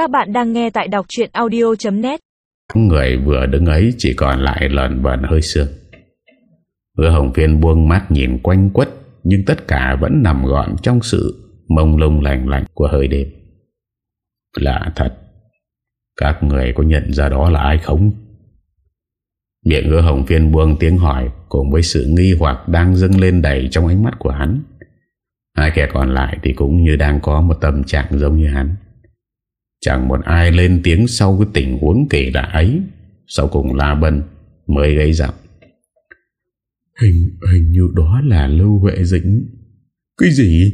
Các bạn đang nghe tại đọc chuyện audio.net Người vừa đứng ấy chỉ còn lại lợn vần hơi sương. Hứa Hồng Phiên buông mắt nhìn quanh quất, Nhưng tất cả vẫn nằm gọn trong sự mông lung lành lạnh của hơi đêm. Lạ thật, Các người có nhận ra đó là ai không? Miệng hứa Hồng Phiên buông tiếng hỏi Cùng với sự nghi hoặc đang dâng lên đầy trong ánh mắt của hắn. Hai kẻ còn lại thì cũng như đang có một tâm trạng giống như hắn. Chẳng một ai lên tiếng sau cái tình huống kỳ lạ ấy Sau cùng La Bân mới gây giọng Hình, hình như đó là Lưu Huệ Dĩnh Cái gì?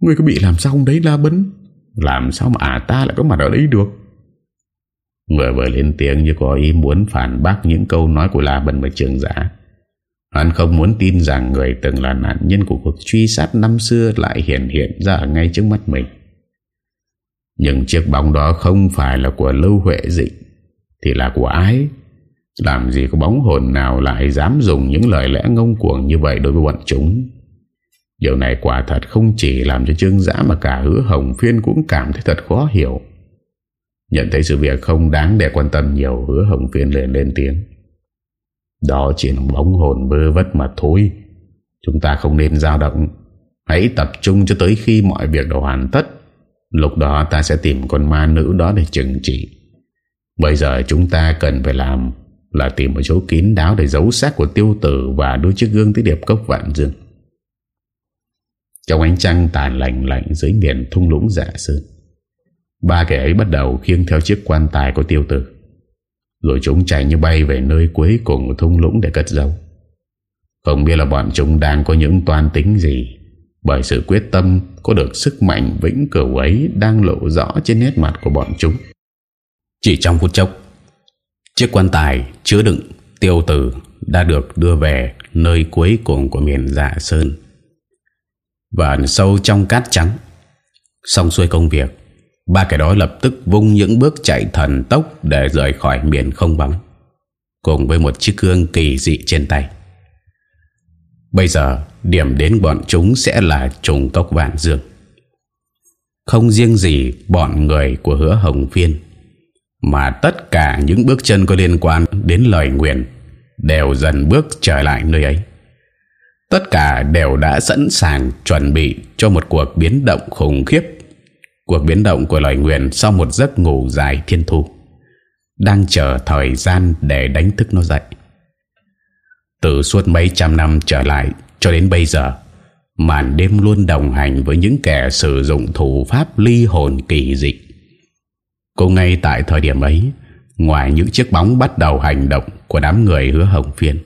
Ngươi có bị làm sao không đấy La Bân? Làm sao mà à ta lại có mặt ở đấy được? Vừa vừa lên tiếng như có ý muốn phản bác những câu nói của La Bân và trường giả Hắn không muốn tin rằng người từng là nạn nhân của cuộc truy sát năm xưa lại hiện hiện ra ngay trước mắt mình. Nhưng chiếc bóng đó không phải là của Lưu Huệ Dịnh Thì là của ai? Làm gì có bóng hồn nào lại dám dùng những lời lẽ ngông cuồng như vậy đối với bọn chúng? Điều này quả thật không chỉ làm cho Trương Giã mà cả hứa Hồng Phiên cũng cảm thấy thật khó hiểu. Nhận thấy sự việc không đáng để quan tâm nhiều, hứa Hồng Phiên lên lên tiếng. Đó chỉ là bóng hồn bơ vất mà thôi. Chúng ta không nên dao động. Hãy tập trung cho tới khi mọi việc đã hoàn tất. Lúc đó ta sẽ tìm con ma nữ đó để trừng trị. Bây giờ chúng ta cần phải làm Là tìm một chỗ kín đáo để giấu xác của tiêu tử Và đôi chiếc gương tới điệp cốc vạn dương. Trong ánh trăng tàn lạnh lạnh dưới miền thung lũng dạ sơn, Ba kẻ ấy bắt đầu khiêng theo chiếc quan tài của tiêu tử. Rồi chúng chạy như bay về nơi cuối cùng của thung lũng để cất giấu. Không biết là bọn chúng đang có những toan tính gì bởi sự quyết tâm có được sức mạnh vĩnh cửu ấy đang lộ rõ trên nét mặt của bọn chúng. Chỉ trong phút chốc, chiếc quan tài chứa đựng tiêu tử đã được đưa về nơi cuối cùng của miền dạ sơn và ẩn sâu trong cát trắng. Xong xuôi công việc, ba kẻ đó lập tức vung những bước chạy thần tốc để rời khỏi miền không bóng, cùng với một chiếc gương kỳ dị trên tay. Bây giờ Điểm đến bọn chúng sẽ là trùng cốc vạn dương Không riêng gì bọn người của hứa hồng phiên, Mà tất cả những bước chân có liên quan đến lời nguyện Đều dần bước trở lại nơi ấy. Tất cả đều đã sẵn sàng chuẩn bị cho một cuộc biến động khủng khiếp. Cuộc biến động của lời nguyện sau một giấc ngủ dài thiên thu, Đang chờ thời gian để đánh thức nó dậy. Từ suốt mấy trăm năm trở lại cho đến bây giờ, Màn đêm luôn đồng hành với những kẻ sử dụng thủ pháp ly hồn kỳ dị. Cũng ngay tại thời điểm ấy, Ngoài những chiếc bóng bắt đầu hành động của đám người hứa hồng phiên,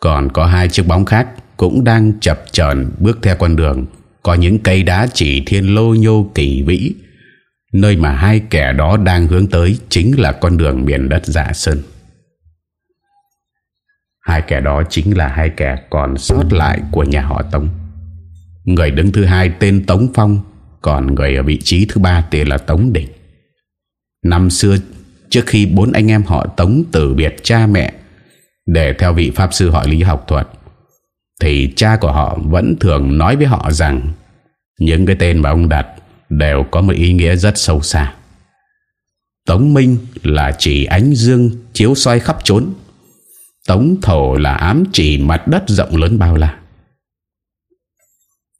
Còn có hai chiếc bóng khác cũng đang chập chờn bước theo con đường, Có những cây đá chỉ thiên lô nhô kỳ vĩ. Nơi mà hai kẻ đó đang hướng tới chính là con đường miền đất dạ sơn. Hai kẻ đó chính là hai kẻ còn sót lại của nhà họ Tống. Người đứng thứ hai tên Tống Phong, còn người ở vị trí thứ ba tên là Tống Đỉnh. Năm xưa, trước khi bốn anh em họ Tống từ biệt cha mẹ để theo vị Pháp sư họ lý học thuật, thì cha của họ vẫn thường nói với họ rằng những cái tên mà ông đặt đều có một ý nghĩa rất sâu xa. Tống Minh là chỉ ánh dương chiếu soi khắp trốn Tống thổ là ám chỉ mặt đất rộng lớn bao la.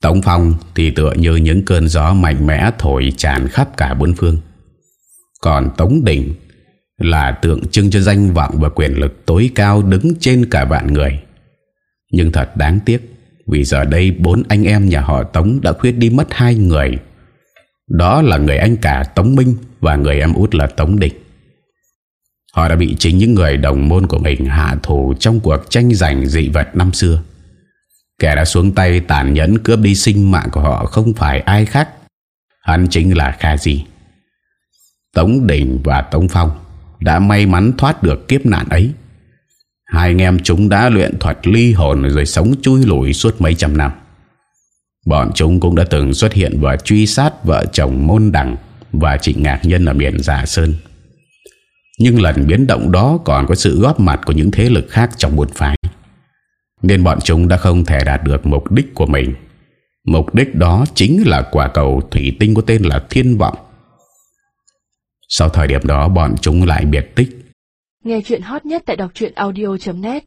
Tống phong thì tựa như những cơn gió mạnh mẽ thổi tràn khắp cả bốn phương. Còn Tống đỉnh là tượng trưng cho danh vọng và quyền lực tối cao đứng trên cả vạn người. Nhưng thật đáng tiếc, Vì giờ đây bốn anh em nhà họ Tống đã khuyết đi mất hai người. Đó là người anh cả Tống Minh và người em út là Tống Địch. Họ đã bị chính những người đồng môn của mình hạ thủ trong cuộc tranh giành dị vật năm xưa. Kẻ đã xuống tay tàn nhẫn cướp đi sinh mạng của họ không phải ai khác. Hắn chính là Kha Di. Tống Đình và Tống Phong đã may mắn thoát được kiếp nạn ấy. Hai anh em chúng đã luyện thuật ly hồn rồi sống chui lùi suốt mấy trăm năm. Bọn chúng cũng đã từng xuất hiện và truy sát vợ chồng môn đằng và chị ngạc nhân ở miền Giả Sơn. Nhưng lần biến động đó còn có sự góp mặt của những thế lực khác trong buôn phái. Nên bọn chúng đã không thể đạt được mục đích của mình. Mục đích đó chính là quả cầu thủy tinh có tên là Thiên Vọng. Sau thời điểm đó, bọn chúng lại biệt tích. Nghe chuyện hot nhất tại đọc audio.net